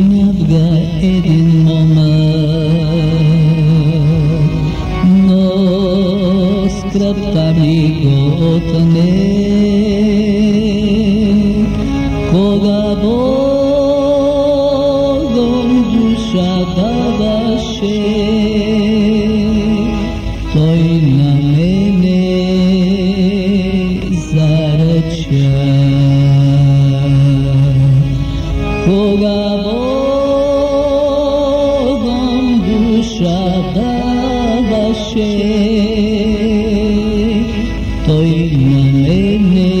Ljubik ga edin momak No skraptami gotne Koga Bogom davaše Toj na mene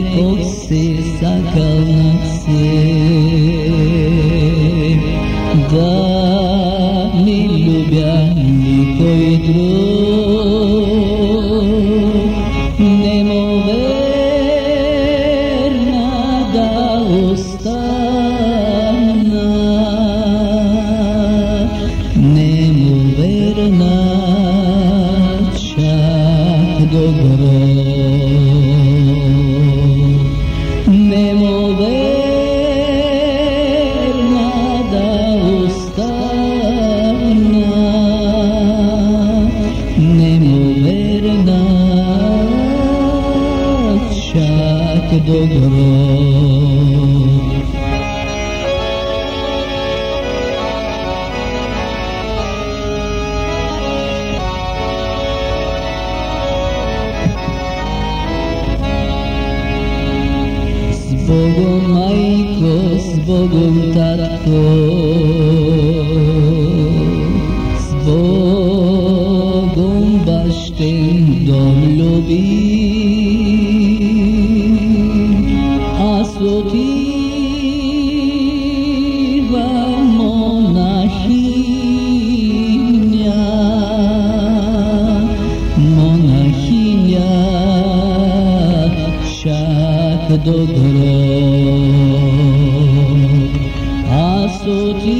Zarekog se sakalnak se Da drug čak do grob Zbogom majko, zbogom tatko το δρόμο ας το τύπα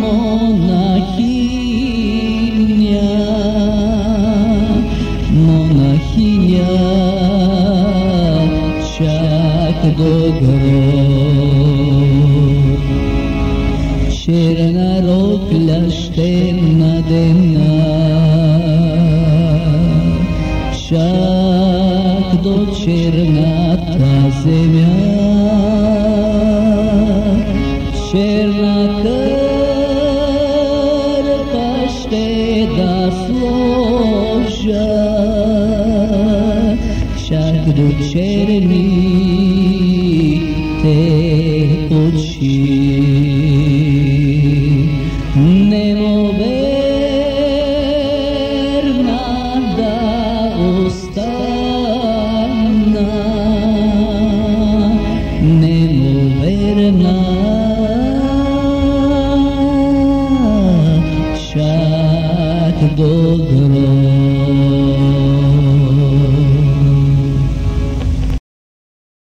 μοναχή μια μοναχή μια τσάκ το δρόμο δένα seviyor. Şerrakı paște da sloja Şarkı do çerni